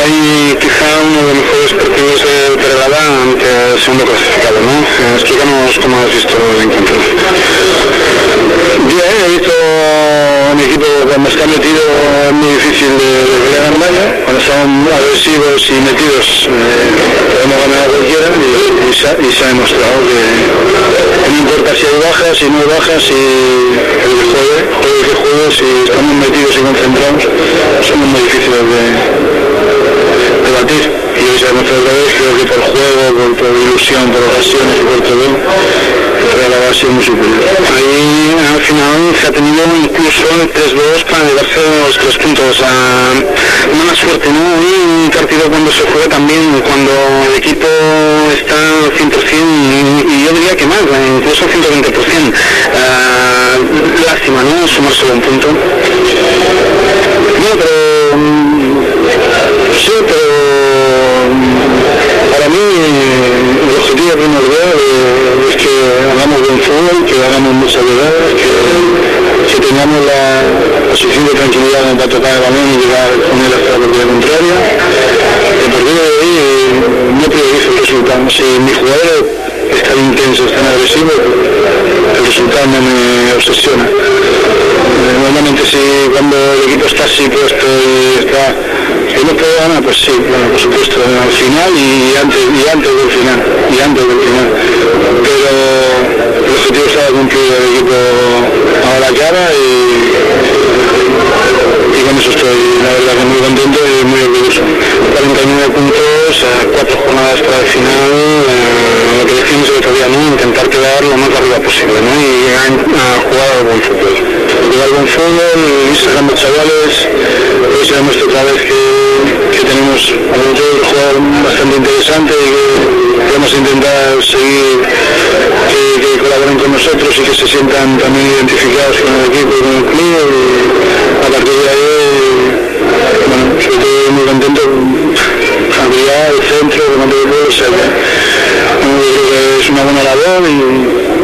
Hoy quizá uno de los mejores partidos de Peralada ante el segundo clasificado, ¿no? Explícanos cómo has visto el encuentro. Bien, he visto un equipo cuando está metido es muy difícil de, en malla, cuando son agresivos y metidos eh, podemos ganar a cualquiera y, se, ha, demostrado que, no importa si hay bajas, si no hay bajas, si el que juegue, todo el que juegue, si estamos metidos y concentrados, somos muy difíciles de, demostrado otra vez, creo que por juego, por, por ilusión, por ocasiones y por todo, Real ha sido muy superior. Ahí al final se ha tenido incluso el 3-2 para llevarse los tres puntos. a mala suerte, ¿no? Y un partido cuando se juega también, cuando el equipo está al 100% y, y yo diría que más, incluso al 120%. Uh, lástima, ¿no? Sumarse un punto. No, pero... Sí, pero para mí el objetivo primordial es que buen fútbol, que hagamos muchas llegadas, que, que, tengamos la, la suficiente tranquilidad para tocar el balón y llegar con él hasta la partida contraria. Y a partir de ahí no priorizo el resultado. Si mi jugador es tan intenso, es tan agresivo, el resultado no me obsesiona. Normalmente si cuando el equipo está así puesto y está no puede ganar, pues sí, bueno, por supuesto, al final y antes, y antes del final, y antes cumplido el equipo a la y, con eso estoy, la verdad, que muy contento y muy orgulloso. 49 puntos, cuatro jornadas para el final, eh, lo que decimos el otro día, ¿no? intentar quedar lo más arriba posible ¿no? y a, a jugar al buen fútbol. Jugar buen fútbol, ir sacando chavales, hoy se demuestra otra vez que, tenemos a un jugador bastante interesante se sientan también identificados con el equipo y con el club y a partir de ahí bueno, sobre todo muy contento con el centro, como te digo o sea que, bueno, yo creo que es una buena labor y